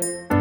you